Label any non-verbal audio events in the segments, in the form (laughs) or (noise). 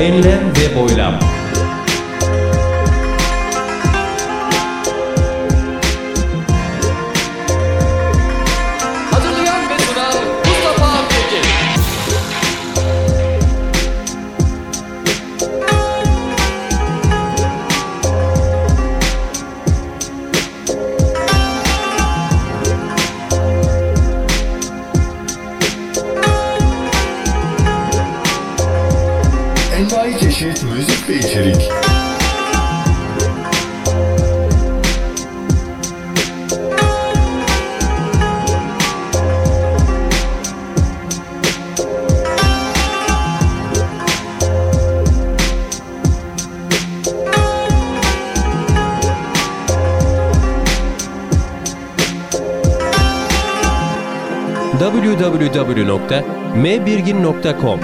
Enlem ve boylam. Hazırlayan ve www.mbirgin.com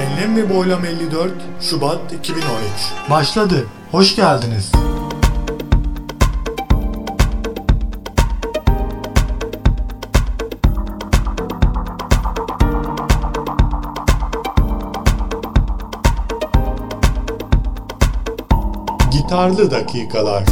Enlem ve Boylam 54 Şubat 2013 Başladı. Hoş geldiniz. Gitarlı dakikalar.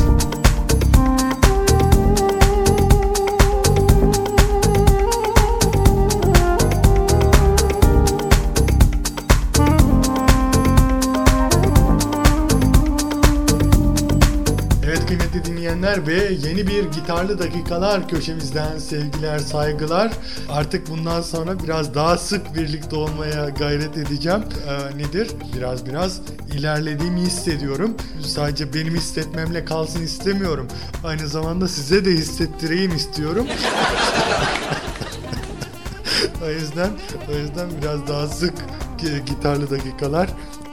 Dinleyenler ve yeni bir Gitarlı Dakikalar köşemizden sevgiler, saygılar. Artık bundan sonra biraz daha sık birlikte olmaya gayret edeceğim. Ee, nedir? Biraz biraz ilerlediğimi hissediyorum. Sadece benim hissetmemle kalsın istemiyorum. Aynı zamanda size de hissettireyim istiyorum. (laughs) o yüzden o yüzden biraz daha sık gi- gitarlı dakikalar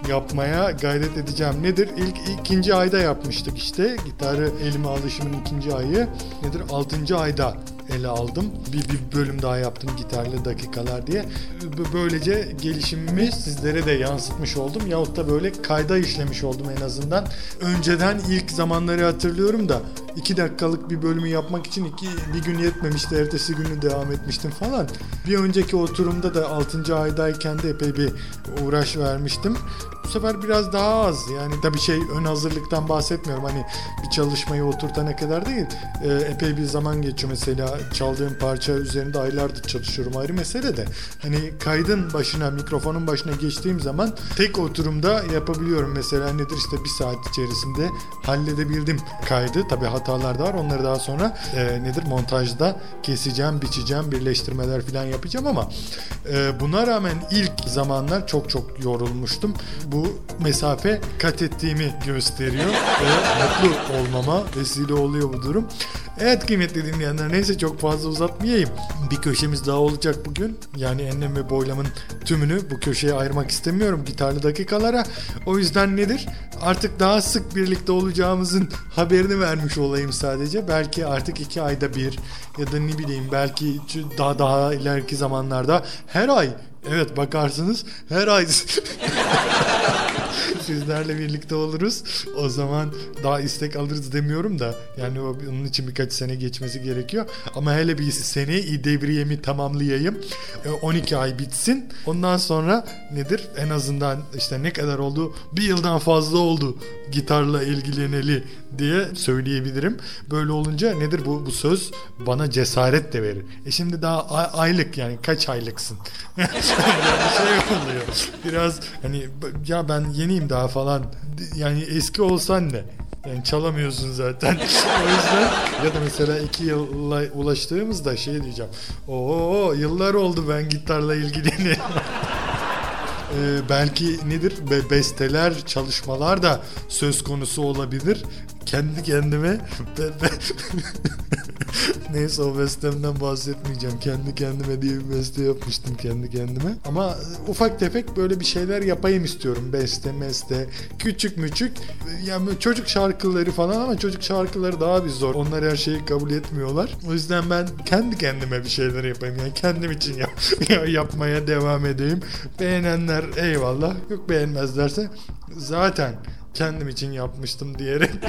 yapmaya gayret edeceğim. Nedir? İlk ikinci ayda yapmıştık işte. Gitarı elime alışımın ikinci ayı. Nedir? Altıncı ayda ele aldım. Bir, bir bölüm daha yaptım gitarlı dakikalar diye. Böylece gelişimimi sizlere de yansıtmış oldum. Yahut da böyle kayda işlemiş oldum en azından. Önceden ilk zamanları hatırlıyorum da iki dakikalık bir bölümü yapmak için iki, bir gün yetmemişti. Ertesi günü devam etmiştim falan. Bir önceki oturumda da 6. aydayken de epey bir uğraş vermiştim. Bu sefer biraz daha az. Yani tabii şey ön hazırlıktan bahsetmiyorum. Hani bir çalışmayı oturtana kadar değil. Ee, epey bir zaman geçiyor mesela çaldığım parça üzerinde aylardır çalışıyorum ayrı mesele de. Hani kaydın başına mikrofonun başına geçtiğim zaman tek oturumda yapabiliyorum. Mesela nedir işte bir saat içerisinde halledebildim kaydı. Tabii hatalar da var. Onları daha sonra e, nedir montajda keseceğim, biçeceğim, birleştirmeler falan yapacağım ama e, buna rağmen ilk zamanlar çok çok yorulmuştum. Bu mesafe kat ettiğimi gösteriyor ve mutlu olmama vesile oluyor bu durum. Evet kıymetli dinleyenler neyse çok fazla uzatmayayım. Bir köşemiz daha olacak bugün. Yani enlem ve boylamın tümünü bu köşeye ayırmak istemiyorum gitarlı dakikalara. O yüzden nedir? Artık daha sık birlikte olacağımızın haberini vermiş olayım sadece. Belki artık iki ayda bir ya da ne bileyim belki daha daha ileriki zamanlarda her ay Evet bakarsınız her ay (laughs) sizlerle birlikte oluruz. O zaman daha istek alırız demiyorum da yani onun için birkaç sene geçmesi gerekiyor. Ama hele bir seneyi devriyemi tamamlayayım. E, 12 ay bitsin. Ondan sonra nedir? En azından işte ne kadar oldu? Bir yıldan fazla oldu gitarla ilgileneli diye söyleyebilirim. Böyle olunca nedir bu bu söz bana cesaret de verir. E şimdi daha aylık yani kaç aylıksın? (laughs) (laughs) şey oluyor. Biraz hani ya ben yeniyim daha falan. Yani eski olsan ne? Yani çalamıyorsun zaten. (laughs) o yüzden ya da mesela iki yılla ulaştığımızda şey diyeceğim. Oo yıllar oldu ben gitarla ilgileni. (laughs) Ee, belki nedir Be- besteler çalışmalar da söz konusu olabilir kendi kendime (laughs) (laughs) neyse o bestemden bahsetmeyeceğim. Kendi kendime diye bir beste yapmıştım kendi kendime. Ama ufak tefek böyle bir şeyler yapayım istiyorum. Beste meste küçük müçük. Yani çocuk şarkıları falan ama çocuk şarkıları daha bir zor. Onlar her şeyi kabul etmiyorlar. O yüzden ben kendi kendime bir şeyler yapayım. Yani kendim için yap (laughs) yapmaya devam edeyim. Beğenenler eyvallah. Yok beğenmezlerse zaten kendim için yapmıştım diyerek (laughs)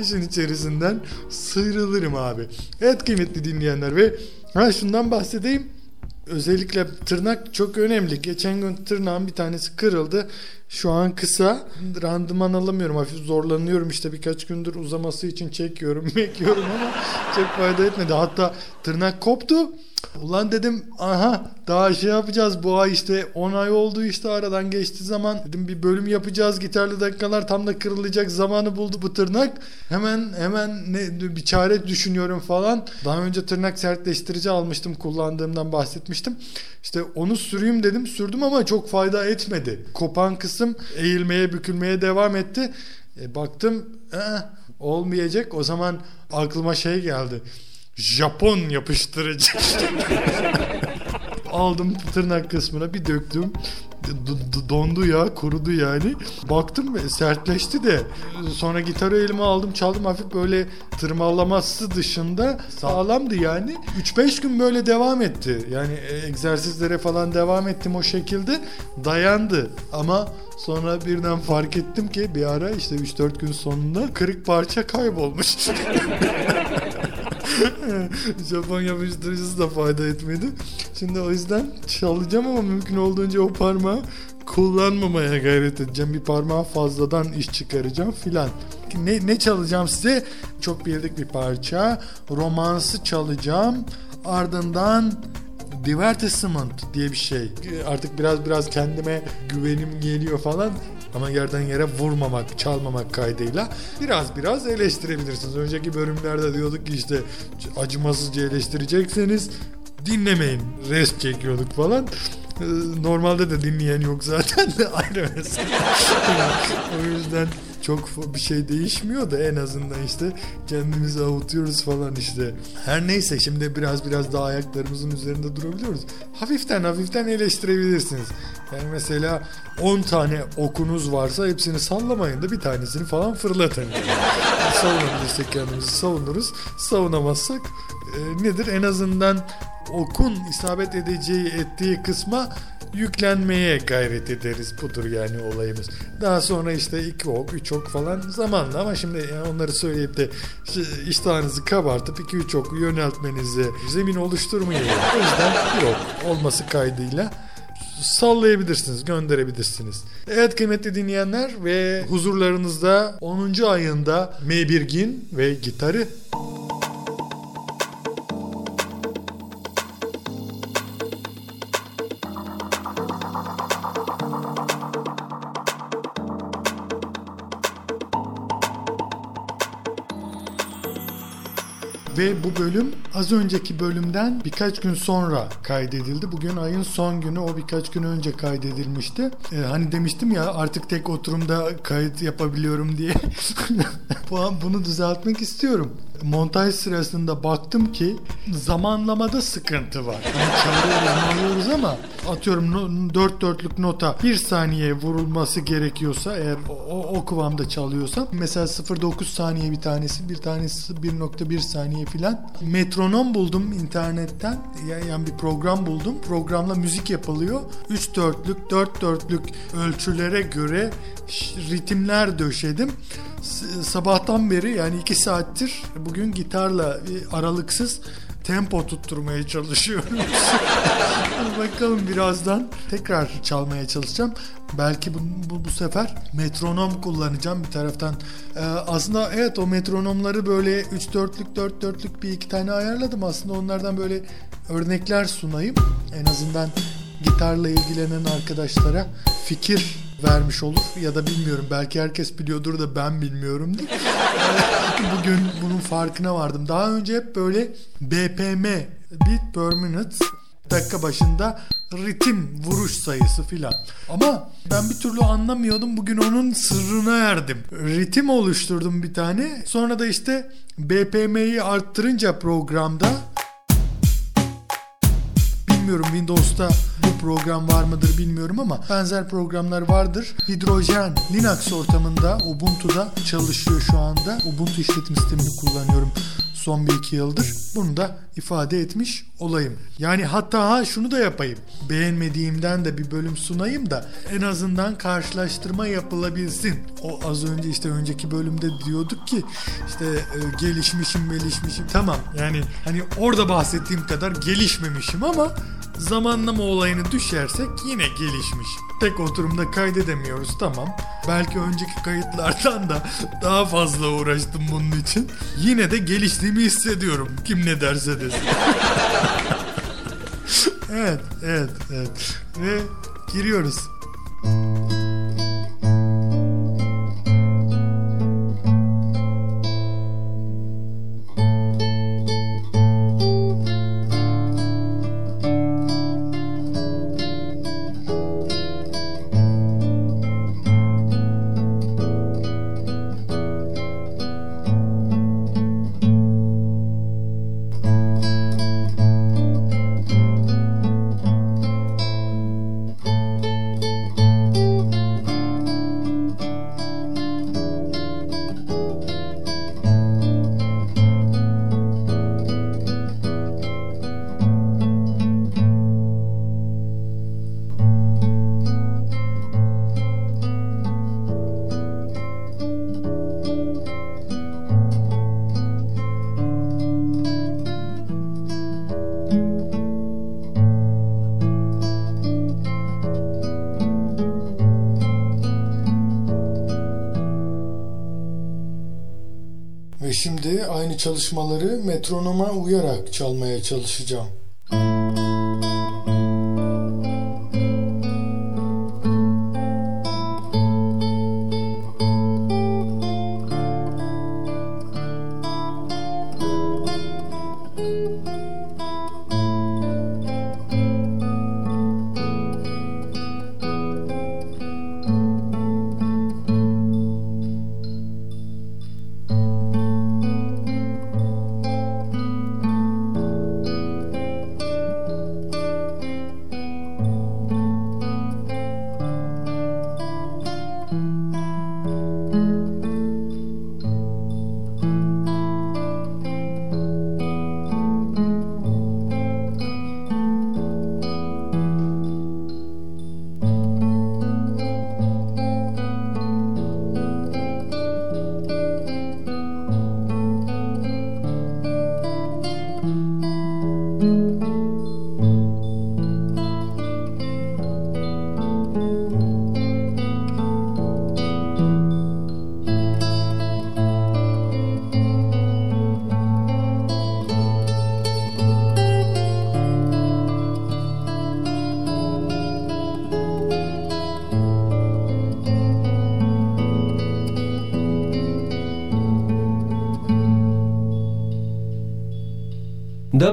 işin içerisinden sıyrılırım abi. Evet kıymetli dinleyenler ve ha şundan bahsedeyim. Özellikle tırnak çok önemli. Geçen gün tırnağın bir tanesi kırıldı. Şu an kısa. Randıman alamıyorum. Hafif zorlanıyorum. İşte birkaç gündür uzaması için çekiyorum, (laughs) bekliyorum ama çok fayda etmedi. Hatta tırnak koptu. Ulan dedim aha daha şey yapacağız. Bu ay işte 10 ay oldu işte aradan geçti zaman. Dedim bir bölüm yapacağız. Gitarlı dakikalar tam da kırılacak. Zamanı buldu bu tırnak. Hemen hemen ne, bir çare düşünüyorum falan. Daha önce tırnak sertleştirici almıştım kullandığımdan bahsetmiştim. İşte onu süreyim dedim. Sürdüm ama çok fayda etmedi. Kopan kısım eğilmeye bükülmeye devam etti e, baktım eh, olmayacak o zaman aklıma şey geldi Japon yapıştırıcı. (laughs) Aldım tırnak kısmına bir döktüm. Dondu ya kurudu yani. Baktım sertleşti de sonra gitarı elime aldım çaldım hafif böyle tırmalaması dışında sağlamdı yani. 3-5 gün böyle devam etti. Yani egzersizlere falan devam ettim o şekilde dayandı ama sonra birden fark ettim ki bir ara işte 3-4 gün sonunda kırık parça kaybolmuş. (laughs) (laughs) Japon yapıştırıcısı da fayda etmedi. Şimdi o yüzden çalacağım ama mümkün olduğunca o parmağı kullanmamaya gayret edeceğim. Bir parmağı fazladan iş çıkaracağım filan. Ne, ne çalacağım size? Çok bildik bir parça. Romansı çalacağım. Ardından divertisement diye bir şey. Artık biraz biraz kendime güvenim geliyor falan ama yerden yere vurmamak, çalmamak kaydıyla biraz biraz eleştirebilirsiniz. Önceki bölümlerde diyorduk ki işte acımasızca eleştirecekseniz dinlemeyin. Rest çekiyorduk falan. Ee, normalde de dinleyen yok zaten de (laughs) ayrı mesele. (laughs) o yüzden çok bir şey değişmiyor da en azından işte kendimizi avutuyoruz falan işte. Her neyse şimdi biraz biraz daha ayaklarımızın üzerinde durabiliyoruz. Hafiften hafiften eleştirebilirsiniz. Yani mesela 10 tane okunuz varsa hepsini sallamayın da bir tanesini falan fırlatın. (laughs) Savunabilirsek kendimizi savunuruz. Savunamazsak e, nedir? En azından okun isabet edeceği ettiği kısma yüklenmeye gayret ederiz. Budur yani olayımız. Daha sonra işte iki ok, üç ok falan zamanla ama şimdi yani onları söyleyip de iştahınızı kabartıp iki üç ok yöneltmenize zemin oluşturmayın. O yüzden bir ok olması kaydıyla sallayabilirsiniz, gönderebilirsiniz. Evet kıymetli dinleyenler ve huzurlarınızda 10. ayında Meybirgin ve gitarı bu bölüm az önceki bölümden birkaç gün sonra kaydedildi. Bugün ayın son günü o birkaç gün önce kaydedilmişti. Ee, hani demiştim ya artık tek oturumda kayıt yapabiliyorum diye. (laughs) Bunu düzeltmek istiyorum montaj sırasında baktım ki zamanlamada sıkıntı var. Hani çalıyoruz, alıyoruz ama atıyorum dört dörtlük nota bir saniye vurulması gerekiyorsa eğer o, o kıvamda çalıyorsam mesela 0.9 saniye bir tanesi bir tanesi 1.1 saniye filan. Metronom buldum internetten yani bir program buldum. Programla müzik yapılıyor. 3 dörtlük 4 dörtlük ölçülere göre ritimler döşedim sabahtan beri yani iki saattir bugün gitarla aralıksız tempo tutturmaya çalışıyorum. (laughs) Bakalım birazdan tekrar çalmaya çalışacağım. Belki bu, bu, bu sefer metronom kullanacağım bir taraftan. Ee, aslında evet o metronomları böyle 3 dörtlük 4 dörtlük bir iki tane ayarladım. Aslında onlardan böyle örnekler sunayım. En azından gitarla ilgilenen arkadaşlara fikir vermiş olur ya da bilmiyorum belki herkes biliyordur da ben bilmiyorum diye. Bugün bunun farkına vardım. Daha önce hep böyle BPM beat per minute dakika başında ritim vuruş sayısı filan. Ama ben bir türlü anlamıyordum. Bugün onun sırrına erdim. Ritim oluşturdum bir tane. Sonra da işte BPM'yi arttırınca programda bilmiyorum Windows'ta bu program var mıdır bilmiyorum ama benzer programlar vardır. Hidrojen Linux ortamında Ubuntu'da çalışıyor şu anda. Ubuntu işletim sistemini kullanıyorum son bir iki yıldır. Bunu da ifade etmiş olayım. Yani hatta ha şunu da yapayım. Beğenmediğimden de bir bölüm sunayım da en azından karşılaştırma yapılabilsin. O az önce işte önceki bölümde diyorduk ki işte e, gelişmişim gelişmişim. Tamam yani hani orada bahsettiğim kadar gelişmemişim ama zamanlama olayını düşersek yine gelişmiş. Tek oturumda kaydedemiyoruz tamam. Belki önceki kayıtlardan da daha fazla uğraştım bunun için. Yine de geliştiğimi hissediyorum. Kim ne derse desin. (laughs) evet, evet, evet. Ve giriyoruz. Şimdi aynı çalışmaları metronoma uyarak çalmaya çalışacağım.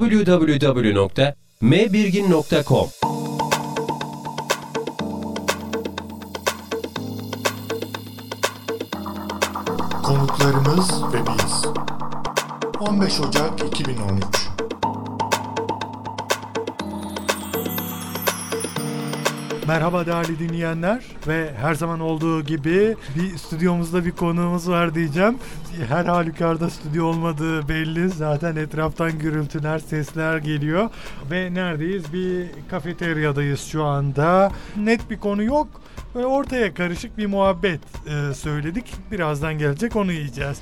www.mbirgin.com Merhaba değerli dinleyenler ve her zaman olduğu gibi bir stüdyomuzda bir konuğumuz var diyeceğim. Her halükarda stüdyo olmadığı belli. Zaten etraftan gürültüler, sesler geliyor. Ve neredeyiz? Bir kafeteryadayız şu anda. Net bir konu yok. Böyle ortaya karışık bir muhabbet e, söyledik. Birazdan gelecek onu yiyeceğiz.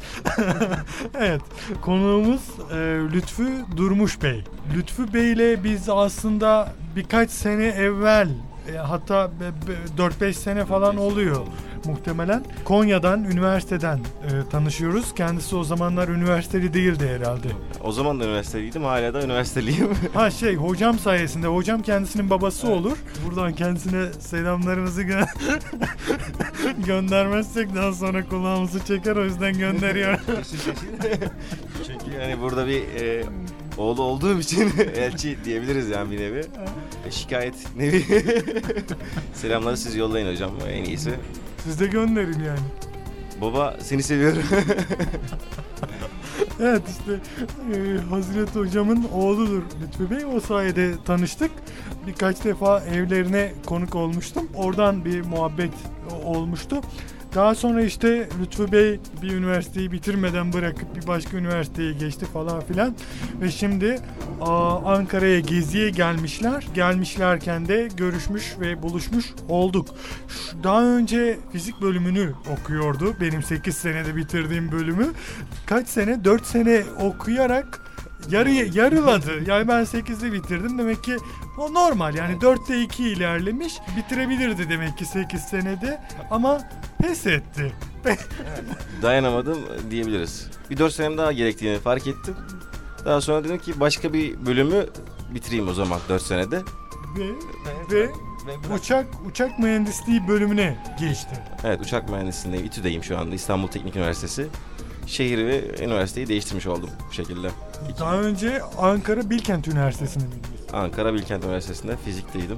(laughs) evet. Konuğumuz e, Lütfü Durmuş Bey. Lütfü Bey ile biz aslında birkaç sene evvel e, hatta be- be- 4-5 sene falan oluyor muhtemelen. Konya'dan, üniversiteden e, tanışıyoruz. Kendisi o zamanlar üniversiteli değildi herhalde. O zaman da üniversiteliydim, hala da üniversiteliyim. (laughs) Ha şey hocam sayesinde hocam kendisinin babası olur. Buradan kendisine selamlarımızı gö- (laughs) göndermezsek daha sonra kulağımızı çeker o yüzden gönderiyorum. (laughs) Çünkü yani burada bir e, oğlu olduğum için elçi diyebiliriz yani bir nevi. E, şikayet nevi. (laughs) Selamları siz yollayın hocam en iyisi. Siz de gönderin yani. Baba seni seviyorum. (laughs) Evet işte e, Hazreti Hocam'ın oğludur Lütfü Bey. O sayede tanıştık. Birkaç defa evlerine konuk olmuştum. Oradan bir muhabbet olmuştu. Daha sonra işte Lütfü Bey bir üniversiteyi bitirmeden bırakıp bir başka üniversiteye geçti falan filan. Ve şimdi Ankara'ya geziye gelmişler. Gelmişlerken de görüşmüş ve buluşmuş olduk. Daha önce fizik bölümünü okuyordu. Benim 8 senede bitirdiğim bölümü. Kaç sene? 4 sene okuyarak yarı yarıladı. Yani ben 8'de bitirdim. Demek ki o normal. Yani 4'te 2 ilerlemiş. Bitirebilirdi demek ki 8 senede. Ama pes etti. Dayanamadım diyebiliriz. Bir 4 senem daha gerektiğini fark ettim. Daha sonra dedim ki başka bir bölümü bitireyim o zaman 4 senede. Ve, ve uçak uçak mühendisliği bölümüne geçti. Evet uçak mühendisliğindeyim. İTÜ'deyim şu anda İstanbul Teknik Üniversitesi. Şehir ve üniversiteyi değiştirmiş oldum bu şekilde. Daha önce Ankara Bilkent Üniversitesi'nde miydiniz? Ankara Bilkent Üniversitesi'nde fizikteydim.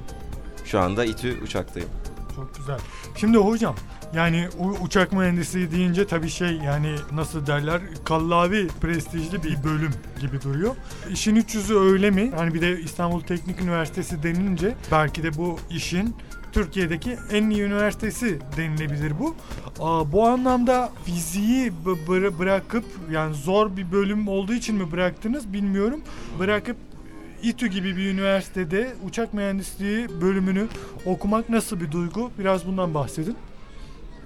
Şu anda İTÜ uçaktayım. Çok güzel. Şimdi hocam yani uçak mühendisliği deyince tabii şey yani nasıl derler kallavi prestijli bir bölüm gibi duruyor. İşin üç yüzü öyle mi? Hani bir de İstanbul Teknik Üniversitesi denilince belki de bu işin Türkiye'deki en iyi üniversitesi denilebilir bu. Bu anlamda fiziği bırakıp yani zor bir bölüm olduğu için mi bıraktınız bilmiyorum. Bırakıp İTÜ gibi bir üniversitede uçak mühendisliği bölümünü okumak nasıl bir duygu? Biraz bundan bahsedin.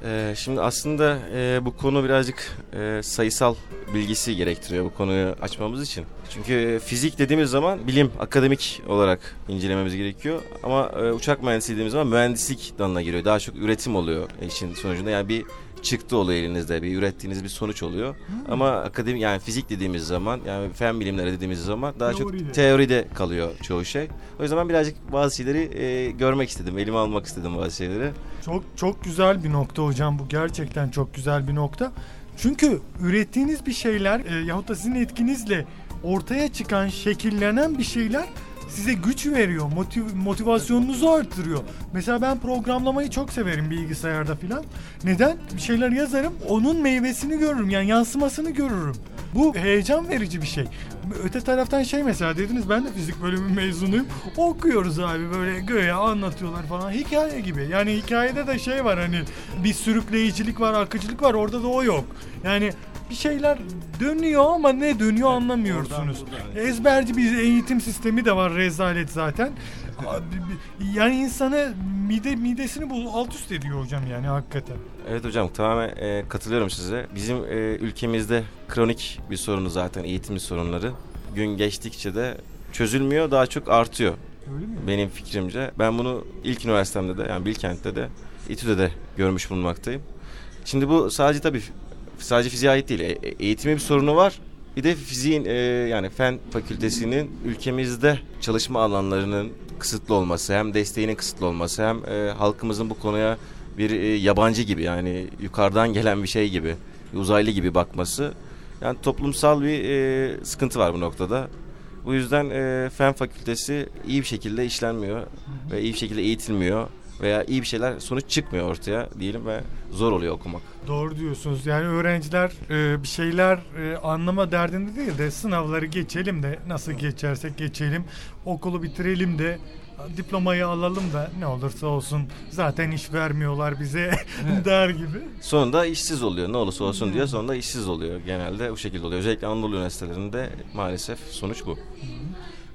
Ee, şimdi aslında e, bu konu birazcık e, sayısal bilgisi gerektiriyor bu konuyu açmamız için. Çünkü fizik dediğimiz zaman bilim, akademik olarak incelememiz gerekiyor. Ama e, uçak mühendisliği dediğimiz zaman mühendislik dalına giriyor. Daha çok üretim oluyor işin sonucunda. Yani bir çıktı oluyor elinizde, bir ürettiğiniz bir sonuç oluyor. Ama akademik yani fizik dediğimiz zaman, yani fen bilimleri dediğimiz zaman daha Teoride. çok teoride kalıyor çoğu şey. O yüzden ben birazcık bazı şeyleri e, görmek istedim, elime almak istedim bazı şeyleri. Çok çok güzel bir nokta hocam bu gerçekten çok güzel bir nokta. Çünkü ürettiğiniz bir şeyler e, yahut da sizin etkinizle ortaya çıkan, şekillenen bir şeyler size güç veriyor, motiv- motivasyonunuzu arttırıyor. Mesela ben programlamayı çok severim bilgisayarda filan. Neden? Bir şeyler yazarım, onun meyvesini görürüm yani yansımasını görürüm. Bu heyecan verici bir şey. Öte taraftan şey mesela dediniz ben de fizik bölümü mezunuyum. Okuyoruz abi böyle göğe anlatıyorlar falan. Hikaye gibi. Yani hikayede de şey var hani bir sürükleyicilik var, akıcılık var. Orada da o yok. Yani bir şeyler dönüyor ama ne dönüyor anlamıyorsunuz. Ezberci bir eğitim sistemi de var rezalet zaten. Abi, Yani insanı mide midesini bu alt üst ediyor hocam yani hakikaten. Evet hocam tamamen e, katılıyorum size. Bizim e, ülkemizde kronik bir sorunu zaten eğitim sorunları. Gün geçtikçe de çözülmüyor daha çok artıyor Öyle mi? benim fikrimce. Ben bunu ilk üniversitemde de yani Bilkent'te de İTÜ'de de görmüş bulunmaktayım. Şimdi bu sadece tabii sadece fiziğe ait değil. E, e, eğitimin bir sorunu var. Bir de fiziğin e, yani fen fakültesinin ülkemizde çalışma alanlarının kısıtlı olması, hem desteğinin kısıtlı olması, hem e, halkımızın bu konuya bir e, yabancı gibi yani yukarıdan gelen bir şey gibi, uzaylı gibi bakması. Yani toplumsal bir e, sıkıntı var bu noktada. Bu yüzden e, fen fakültesi iyi bir şekilde işlenmiyor ve iyi bir şekilde eğitilmiyor veya iyi bir şeyler sonuç çıkmıyor ortaya diyelim ve zor oluyor okumak. Doğru diyorsunuz. Yani öğrenciler e, bir şeyler e, anlama derdinde değil de sınavları geçelim de nasıl geçersek geçelim. Okulu bitirelim de diplomayı alalım da ne olursa olsun zaten iş vermiyorlar bize (laughs) der gibi. Sonunda işsiz oluyor. Ne olursa olsun diyor. Sonunda işsiz oluyor. Genelde bu şekilde oluyor. Özellikle Anadolu üniversitelerinde maalesef sonuç bu.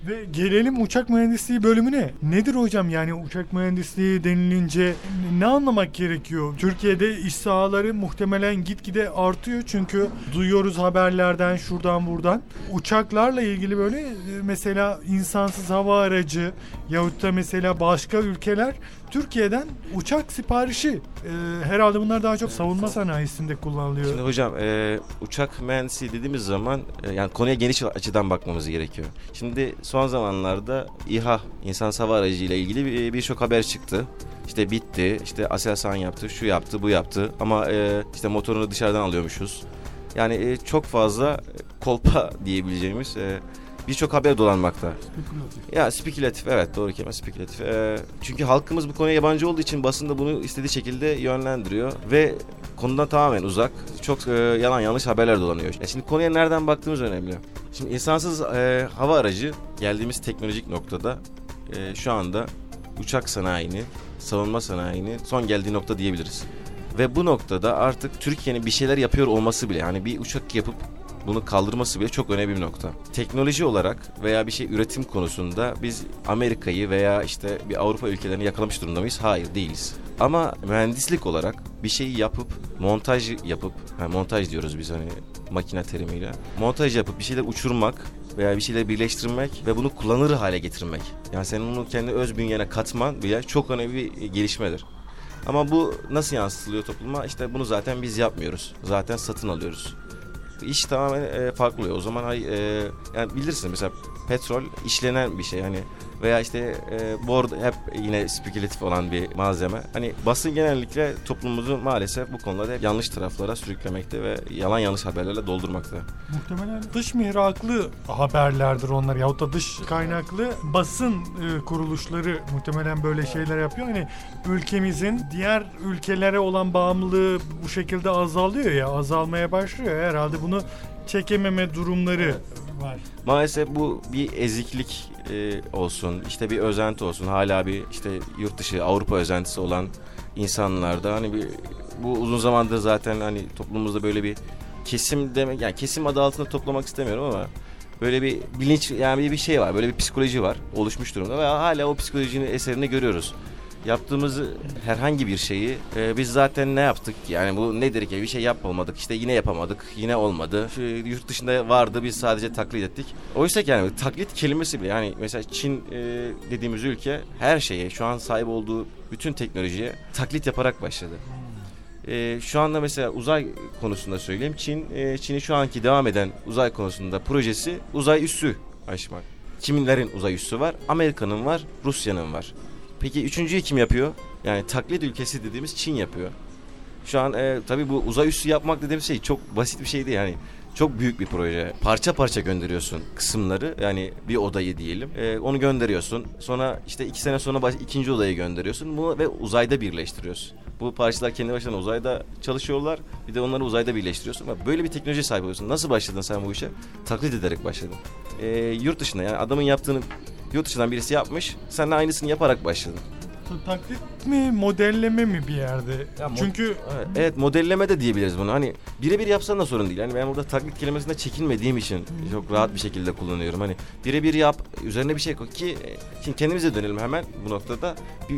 Ve gelelim uçak mühendisliği bölümüne. Nedir hocam yani uçak mühendisliği denilince ne anlamak gerekiyor? Türkiye'de iş sahaları muhtemelen gitgide artıyor çünkü duyuyoruz haberlerden şuradan buradan. Uçaklarla ilgili böyle e, mesela insansız hava aracı yahut da mesela başka ülkeler Türkiye'den uçak siparişi e, herhalde bunlar daha çok savunma sanayisinde kullanılıyor. Şimdi hocam e, uçak mühendisi dediğimiz zaman e, yani konuya geniş açıdan bakmamız gerekiyor. Şimdi son zamanlarda İHA insan hava aracı ile ilgili bir- birçok haber çıktı. İşte bitti, işte Aselsan yaptı, şu yaptı, bu yaptı ama e, işte motorunu dışarıdan alıyormuşuz. Yani e, çok fazla e, kolpa (laughs) diyebileceğimiz e, birçok haber dolanmakta. Ya spekülatif evet doğru kelime spekülatif. Ee, çünkü halkımız bu konuya yabancı olduğu için basın da bunu istediği şekilde yönlendiriyor ve konudan tamamen uzak. Çok e, yalan yanlış haberler dolanıyor. Ya şimdi konuya nereden baktığımız önemli. Şimdi insansız e, hava aracı geldiğimiz teknolojik noktada e, şu anda uçak sanayini, savunma sanayini son geldiği nokta diyebiliriz. Ve bu noktada artık Türkiye'nin bir şeyler yapıyor olması bile yani bir uçak yapıp bunu kaldırması bile çok önemli bir nokta. Teknoloji olarak veya bir şey üretim konusunda biz Amerika'yı veya işte bir Avrupa ülkelerini yakalamış durumda mıyız? Hayır değiliz. Ama mühendislik olarak bir şeyi yapıp montaj yapıp ha, montaj diyoruz biz hani makine terimiyle. Montaj yapıp bir şeyler uçurmak veya bir şeyleri birleştirmek ve bunu kullanılır hale getirmek. Yani senin bunu kendi öz bünyene katman bile çok önemli bir gelişmedir. Ama bu nasıl yansıtılıyor topluma? İşte bunu zaten biz yapmıyoruz. Zaten satın alıyoruz. İş tamamen e, farklı oluyor. O zaman e, yani bilirsin mesela petrol işlenen bir şey hani veya işte e, board hep yine spekülatif olan bir malzeme. Hani basın genellikle toplumumuzu maalesef bu konularda hep yanlış taraflara sürüklemekte ve yalan yanlış haberlerle doldurmakta. Muhtemelen dış mihraklı haberlerdir onlar yahut da dış kaynaklı basın e, kuruluşları muhtemelen böyle şeyler yapıyor. Hani ülkemizin diğer ülkelere olan bağımlılığı bu şekilde azalıyor ya azalmaya başlıyor. Herhalde bunu çekememe durumları var. Maalesef bu bir eziklik e, olsun, işte bir özenti olsun. Hala bir işte yurt dışı Avrupa özentisi olan insanlarda hani bir bu uzun zamandır zaten hani toplumumuzda böyle bir kesim demek yani kesim adı altında toplamak istemiyorum ama böyle bir bilinç yani bir- şey var. Böyle bir psikoloji var oluşmuş durumda ve hala o psikolojinin eserini görüyoruz. Yaptığımız herhangi bir şeyi e, biz zaten ne yaptık yani bu nedir ki bir şey yapmadık işte yine yapamadık yine olmadı Şu, yurt dışında vardı biz sadece taklit ettik oysa ki yani taklit kelimesi bile yani mesela Çin e, dediğimiz ülke her şeye şu an sahip olduğu bütün teknolojiye taklit yaparak başladı. E, şu anda mesela uzay konusunda söyleyeyim Çin e, Çin'in şu anki devam eden uzay konusunda projesi uzay üssü aşmak. Kiminlerin uzay üssü var? Amerika'nın var, Rusya'nın var. Peki üçüncüyü kim yapıyor? Yani taklit ülkesi dediğimiz Çin yapıyor. Şu an e, tabii bu uzay üssü yapmak dediğimiz şey çok basit bir şey değil. Yani çok büyük bir proje. Parça parça gönderiyorsun kısımları. Yani bir odayı diyelim. E, onu gönderiyorsun. Sonra işte iki sene sonra baş, ikinci odayı gönderiyorsun. Bunu ve uzayda birleştiriyorsun. Bu parçalar kendi başlarına uzayda çalışıyorlar. Bir de onları uzayda birleştiriyorsun. Böyle bir teknoloji sahip oluyorsun. Nasıl başladın sen bu işe? Taklit ederek başladın. E, yurt dışında yani adamın yaptığını yurt dışından birisi yapmış. Sen de aynısını yaparak başladın. Taklit mi modelleme mi bir yerde? Ya mod- Çünkü Evet, Evet modelleme de diyebiliriz bunu. Hani birebir yapsan da sorun değil. Yani ben burada taklit kelimesinde çekinmediğim için çok rahat bir şekilde kullanıyorum. Hani birebir yap, üzerine bir şey koy ki e, şimdi kendimize dönelim hemen bu noktada.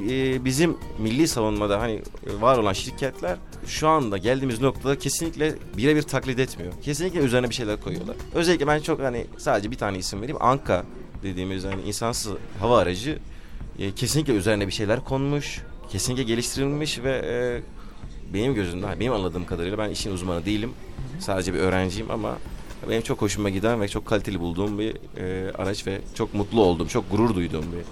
E, Bizim milli savunmada hani e, var olan şirketler şu anda geldiğimiz noktada kesinlikle birebir taklit etmiyor. Kesinlikle üzerine bir şeyler koyuyorlar. Özellikle ben çok hani sadece bir tane isim vereyim. Anka dediğimiz hani insansız hava aracı e, kesinlikle üzerine bir şeyler konmuş. Kesinlikle geliştirilmiş ve e, benim gözümden, benim anladığım kadarıyla ben işin uzmanı değilim. Sadece bir öğrenciyim ama benim çok hoşuma giden ve çok kaliteli bulduğum bir e, araç ve çok mutlu olduğum, çok gurur duyduğum bir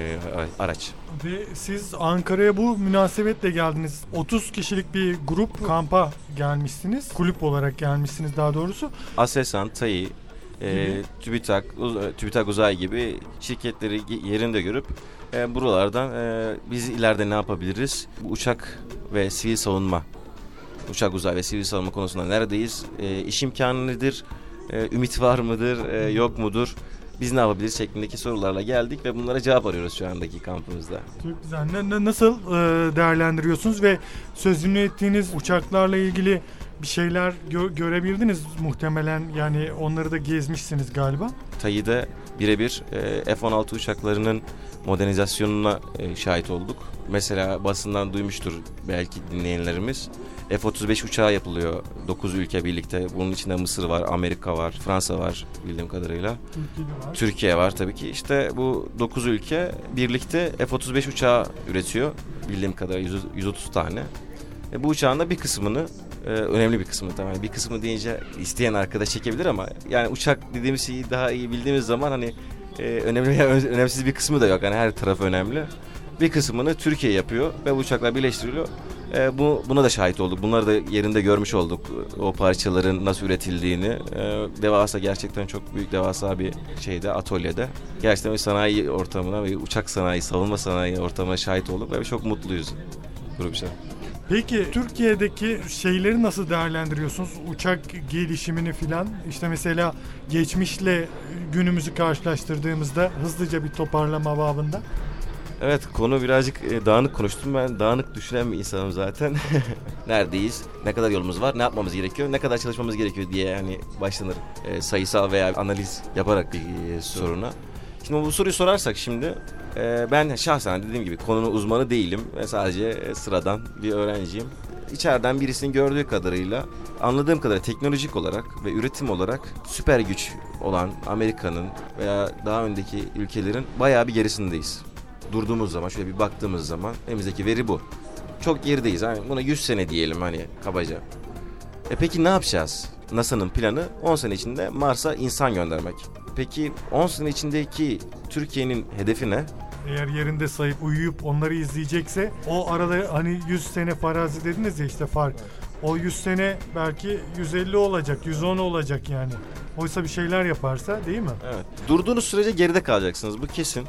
e, ara- araç. Ve siz Ankara'ya bu münasebetle geldiniz. 30 kişilik bir grup kampa gelmişsiniz. Kulüp olarak gelmişsiniz daha doğrusu. Aselsan, TAI, e. TÜBİTAK, Uz- TÜBİTAK Uzay gibi şirketleri yerinde görüp e, buralardan e, biz ileride ne yapabiliriz? Uçak ve sivil savunma, uçak uzay ve sivil savunma konusunda neredeyiz? E, iş imkanı nedir? E, ümit var mıdır? E, yok mudur? Biz ne yapabiliriz şeklindeki sorularla geldik ve bunlara cevap arıyoruz şu andaki kampımızda. Çok güzel. Nasıl e, değerlendiriyorsunuz ve sözünü ettiğiniz uçaklarla ilgili bir şeyler gö- görebildiniz muhtemelen. Yani onları da gezmişsiniz galiba. TAI'de birebir e, F-16 uçaklarının modernizasyonuna e, şahit olduk. Mesela basından duymuştur belki dinleyenlerimiz. F-35 uçağı yapılıyor 9 ülke birlikte. Bunun içinde Mısır var, Amerika var, Fransa var bildiğim kadarıyla. Türkiye'de var. Türkiye var tabii ki. İşte bu 9 ülke birlikte F-35 uçağı üretiyor. Bildiğim kadarıyla 100 130 tane. E, bu uçağın da bir kısmını e, önemli bir kısmı tabii. Bir kısmı deyince isteyen arkadaş çekebilir ama yani uçak dediğimiz şeyi daha iyi bildiğimiz zaman hani e, önemli ö- (laughs) önemsiz bir kısmı da yok. Yani her tarafı önemli. Bir kısmını Türkiye yapıyor ve bu uçaklar birleştiriliyor. E, bu buna da şahit olduk. Bunları da yerinde görmüş olduk. O parçaların nasıl üretildiğini. E, devasa gerçekten çok büyük devasa bir şeyde atölyede. Gerçekten bir sanayi ortamına ve uçak sanayi, savunma sanayi ortamına şahit olduk ve çok mutluyuz grupça. Peki Türkiye'deki şeyleri nasıl değerlendiriyorsunuz? Uçak gelişimini filan. İşte mesela geçmişle günümüzü karşılaştırdığımızda hızlıca bir toparlama babında. Evet konu birazcık e, dağınık konuştum. Ben dağınık düşünen bir insanım zaten. (laughs) Neredeyiz? Ne kadar yolumuz var? Ne yapmamız gerekiyor? Ne kadar çalışmamız gerekiyor diye yani başlanır e, sayısal veya analiz yaparak bir e, soruna. Şimdi bu soruyu sorarsak şimdi e, ben şahsen dediğim gibi konunun uzmanı değilim ve sadece e, sıradan bir öğrenciyim. İçeriden birisinin gördüğü kadarıyla anladığım kadarıyla teknolojik olarak ve üretim olarak süper güç olan Amerika'nın veya daha öndeki ülkelerin bayağı bir gerisindeyiz. Durduğumuz zaman şöyle bir baktığımız zaman elimizdeki veri bu. Çok gerideyiz. Hani buna 100 sene diyelim hani kabaca. E peki ne yapacağız? NASA'nın planı 10 sene içinde Mars'a insan göndermek. Peki 10 sene içindeki Türkiye'nin hedefi ne? Eğer yerinde sayıp uyuyup onları izleyecekse o arada hani 100 sene farazi dediniz ya işte fark. O 100 sene belki 150 olacak, 110 olacak yani. Oysa bir şeyler yaparsa değil mi? Evet. Durduğunuz sürece geride kalacaksınız bu kesin.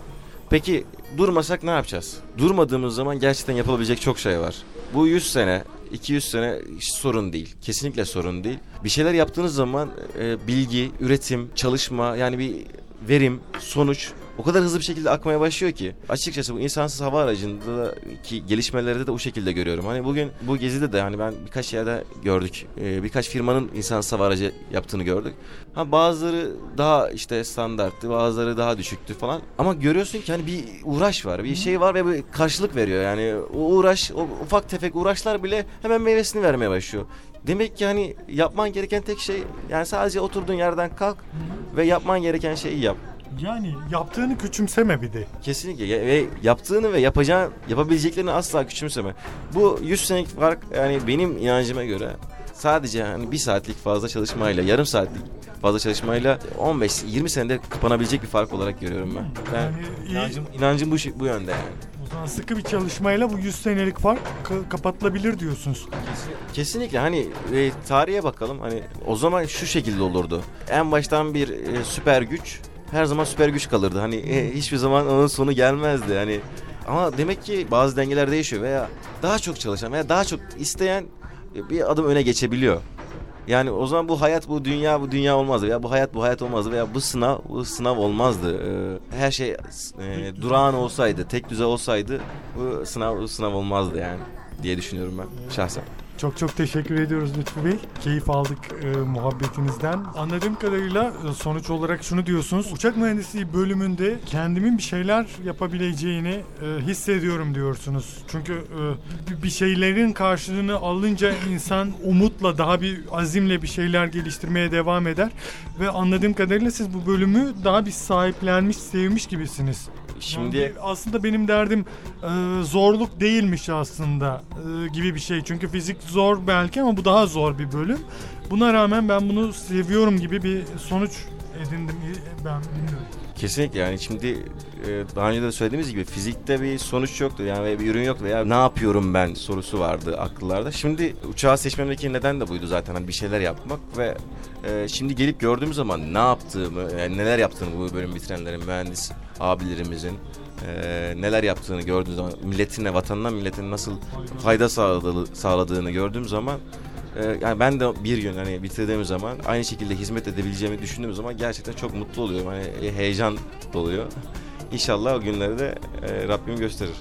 Peki durmasak ne yapacağız? Durmadığımız zaman gerçekten yapılabilecek çok şey var. Bu 100 sene, 200 sene sorun değil. Kesinlikle sorun değil. Bir şeyler yaptığınız zaman e, bilgi, üretim, çalışma yani bir verim, sonuç o kadar hızlı bir şekilde akmaya başlıyor ki. Açıkçası bu insansız hava aracındaki gelişmelerde de o şekilde görüyorum. Hani bugün bu gezide de hani ben birkaç yerde gördük. E, birkaç firmanın insansız hava aracı yaptığını gördük. Ha bazıları daha işte standarttı, bazıları daha düşüktü falan. Ama görüyorsun ki hani bir uğraş var, bir şey var ve bir karşılık veriyor. Yani o uğraş, o ufak tefek uğraşlar bile hemen meyvesini vermeye başlıyor. Demek ki hani yapman gereken tek şey yani sadece oturduğun yerden kalk ve yapman gereken şeyi yap. Yani yaptığını küçümseme bir de. Kesinlikle Ya- ve yaptığını ve yapacağın yapabileceklerini asla küçümseme. Bu 100 senelik fark yani benim inancıma göre sadece hani bir saatlik fazla çalışmayla yarım saatlik fazla çalışmayla 15-20 senede kapanabilecek bir fark olarak görüyorum ben. Ben Yani iyi- inancım, inancım bu, bu yönde yani. O zaman sıkı bir çalışmayla bu 100 senelik fark ka- kapatılabilir diyorsunuz. Kesinlikle hani e, tarihe bakalım hani o zaman şu şekilde olurdu. En baştan bir e, süper güç her zaman süper güç kalırdı. Hani e, hiçbir zaman onun sonu gelmezdi. Hani ama demek ki bazı dengeler değişiyor veya daha çok çalışan veya daha çok isteyen e, bir adım öne geçebiliyor. Yani o zaman bu hayat bu dünya bu dünya olmazdı veya bu hayat bu hayat olmazdı veya bu sınav bu sınav olmazdı. Ee, her şey e, durağan olsaydı, tek düze olsaydı bu sınav bu sınav olmazdı yani diye düşünüyorum ben şahsen. Çok çok teşekkür ediyoruz Lütfü Bey. Keyif aldık e, muhabbetinizden. Anladığım kadarıyla e, sonuç olarak şunu diyorsunuz. Uçak mühendisliği bölümünde kendimin bir şeyler yapabileceğini e, hissediyorum diyorsunuz. Çünkü e, bir- bir şeylerin karşılığını alınca insan umutla daha bir azimle bir şeyler geliştirmeye devam eder. Ve anladığım kadarıyla siz bu bölümü daha bir sahiplenmiş, sevmiş gibisiniz. Şimdi Yani aslında benim derdim e, zorluk değilmiş aslında e, gibi bir şey. Çünkü fizik zor belki ama bu daha zor bir bölüm. Buna rağmen ben bunu seviyorum gibi bir sonuç edindim. E, Ben bilmiyorum. Kesinlikle yani şimdi e, daha önce de söylediğimiz gibi fizikte bir sonuç yoktu yani bir ürün yoktu veya ne yapıyorum ben sorusu vardı akıllarda. Şimdi uçağı seçmemdeki neden de buydu zaten hani bir şeyler yapmak ve e, şimdi gelip gördüğüm zaman ne yaptığımı yani neler yaptığını bu bölüm bitirenlerin mühendis abilerimizin e, neler yaptığını gördüğüm zaman milletine vatanına milletine nasıl fayda sağladığı, sağladığını gördüğüm zaman e, yani ben de bir gün hani bitirdiğim zaman aynı şekilde hizmet edebileceğimi düşündüğüm zaman gerçekten çok mutlu oluyorum. Hani e, heyecan doluyor. (laughs) İnşallah o günleri de e, Rabbim gösterir.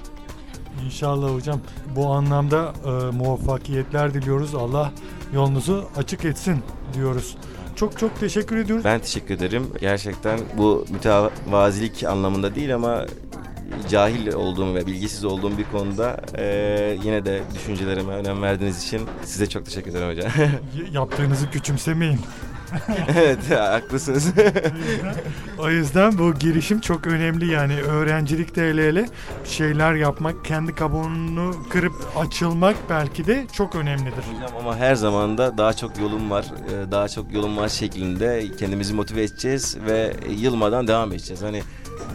İnşallah hocam bu anlamda e, muvaffakiyetler diliyoruz. Allah yolunuzu açık etsin diyoruz. Çok çok teşekkür ediyoruz. Ben teşekkür ederim. Gerçekten bu mütevazilik anlamında değil ama cahil olduğum ve bilgisiz olduğum bir konuda e, yine de düşüncelerime önem verdiğiniz için size çok teşekkür ederim hocam. (laughs) Yaptığınızı küçümsemeyin. (laughs) evet haklısınız. (laughs) O yüzden bu girişim çok önemli yani hele hele bir şeyler yapmak, kendi kabuğunu kırıp açılmak belki de çok önemlidir. Hocam ama her zaman da daha çok yolum var, e, daha çok yolum var şeklinde kendimizi motive edeceğiz ve yılmadan devam edeceğiz. Hani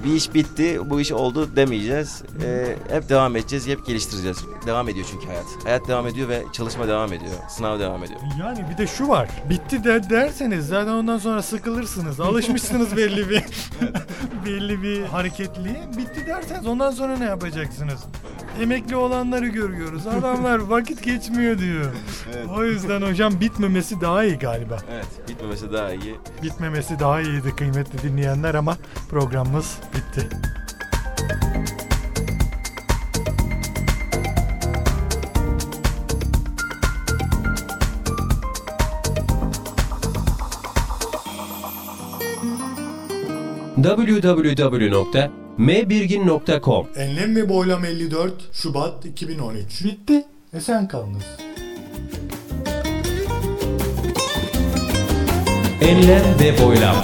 bir iş bitti, bu iş oldu demeyeceğiz. E, hep devam edeceğiz, hep geliştireceğiz. Devam ediyor çünkü hayat. Hayat devam ediyor ve çalışma devam ediyor. Sınav devam ediyor. Yani bir de şu var. Bitti de derseniz zaten ondan sonra sıkılırsınız. Alışmışsınız belli bir (laughs) belli bir hareketliğe. Bitti derseniz ondan sonra ne yapacaksınız? Emekli olanları görüyoruz. Adamlar (laughs) vakit geçmiyor diyor. O yüzden hocam bitmemesi daha iyi galiba. Evet, bitmemesi daha iyi. Bitmemesi daha iyiydi kıymetli dinleyenler ama programımız bitti. www.mbirgin.com Enlem ve Boylam 54 Şubat 2013. Bitti. Esen kalınız. Enlem ve Boylam